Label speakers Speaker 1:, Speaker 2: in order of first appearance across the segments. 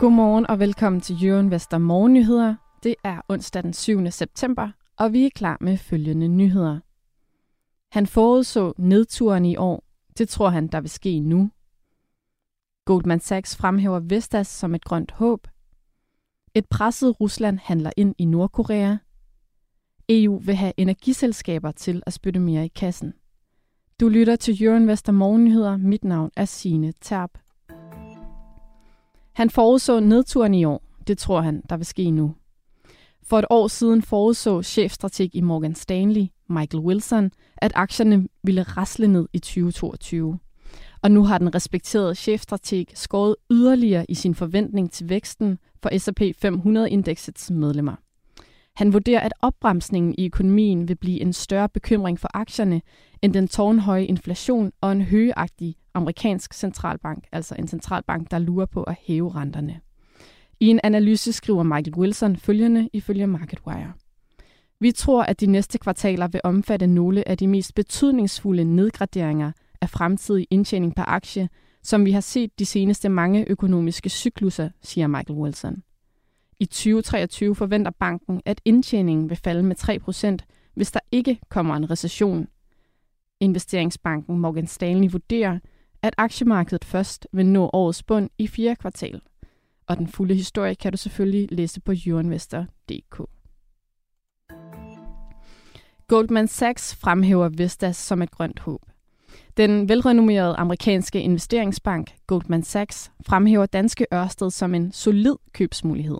Speaker 1: Godmorgen og velkommen til Jørgen Vester Morgennyheder. Det er onsdag den 7. september, og vi er klar med følgende nyheder. Han forudså nedturen i år. Det tror han, der vil ske nu. Goldman Sachs fremhæver Vestas som et grønt håb. Et presset Rusland handler ind i Nordkorea. EU vil have energiselskaber til at spytte mere i kassen. Du lytter til Jørgen Vester Morgennyheder. Mit navn er Signe Terp. Han forudså nedturen i år. Det tror han, der vil ske nu. For et år siden forudså chefstrateg i Morgan Stanley, Michael Wilson, at aktierne ville rasle ned i 2022. Og nu har den respekterede chefstrateg skåret yderligere i sin forventning til væksten for S&P 500-indeksets medlemmer. Han vurderer, at opbremsningen i økonomien vil blive en større bekymring for aktierne end den tårnhøje inflation og en højagtig amerikansk centralbank, altså en centralbank, der lurer på at hæve renterne. I en analyse skriver Michael Wilson følgende ifølge MarketWire. Vi tror, at de næste kvartaler vil omfatte nogle af de mest betydningsfulde nedgraderinger af fremtidig indtjening per aktie, som vi har set de seneste mange økonomiske cykluser, siger Michael Wilson. I 2023 forventer banken, at indtjeningen vil falde med 3%, hvis der ikke kommer en recession. Investeringsbanken Morgan Stanley vurderer, at aktiemarkedet først vil nå årets bund i fjerde kvartal. Og den fulde historie kan du selvfølgelig læse på euroinvestor.dk. Goldman Sachs fremhæver Vestas som et grønt håb. Den velrenommerede amerikanske investeringsbank Goldman Sachs fremhæver danske Ørsted som en solid købsmulighed.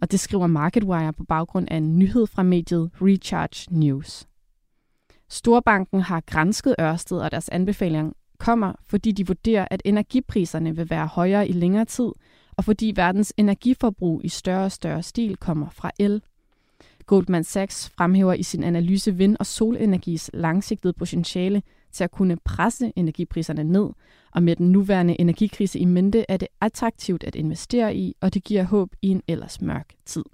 Speaker 1: Og det skriver MarketWire på baggrund af en nyhed fra mediet Recharge News. Storbanken har grænsket Ørsted, og deres anbefaling kommer, fordi de vurderer, at energipriserne vil være højere i længere tid, og fordi verdens energiforbrug i større og større stil kommer fra el. Goldman Sachs fremhæver i sin analyse vind- og solenergis langsigtede potentiale til at kunne presse energipriserne ned, og med den nuværende energikrise i mente er det attraktivt at investere i, og det giver håb i en ellers mørk tid.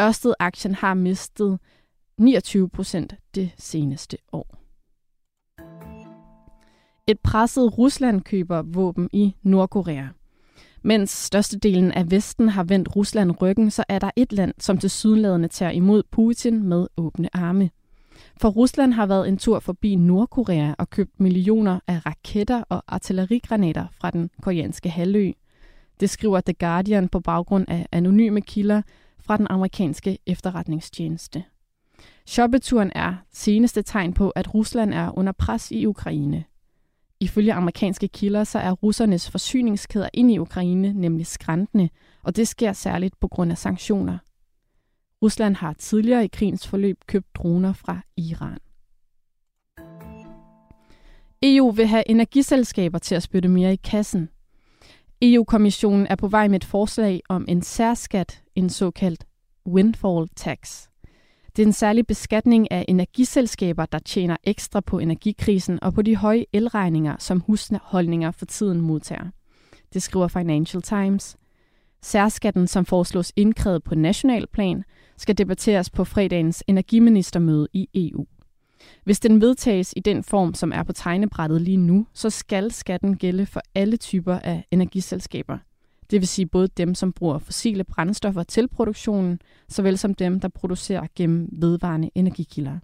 Speaker 1: Ørsted-aktien har mistet 29 procent det seneste år. Et presset Rusland køber våben i Nordkorea. Mens størstedelen af Vesten har vendt Rusland ryggen, så er der et land, som til sydenladende tager imod Putin med åbne arme. For Rusland har været en tur forbi Nordkorea og købt millioner af raketter og artillerigranater fra den koreanske halvø. Det skriver The Guardian på baggrund af anonyme kilder fra den amerikanske efterretningstjeneste. Shoppeturen er seneste tegn på, at Rusland er under pres i Ukraine. Ifølge amerikanske kilder så er russernes forsyningskæder ind i Ukraine nemlig skræntende, og det sker særligt på grund af sanktioner. Rusland har tidligere i krigens forløb købt droner fra Iran. EU vil have energiselskaber til at spytte mere i kassen. EU-kommissionen er på vej med et forslag om en særskat, en såkaldt windfall tax. Det er en særlig beskatning af energiselskaber, der tjener ekstra på energikrisen og på de høje elregninger, som husholdninger for tiden modtager. Det skriver Financial Times. Særskatten, som foreslås indkrævet på national plan, skal debatteres på fredagens energiministermøde i EU. Hvis den vedtages i den form, som er på tegnebrættet lige nu, så skal skatten gælde for alle typer af energiselskaber – det vil sige både dem, som bruger fossile brændstoffer til produktionen, såvel som dem, der producerer gennem vedvarende energikilder.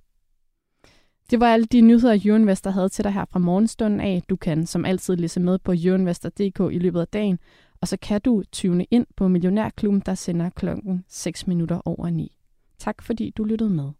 Speaker 1: Det var alle de nyheder, Jørgen havde til dig her fra morgenstunden af. Du kan som altid læse med på jørgenvester.dk i løbet af dagen, og så kan du tune ind på Millionærklubben, der sender klokken 6 minutter over 9. Tak fordi du lyttede med.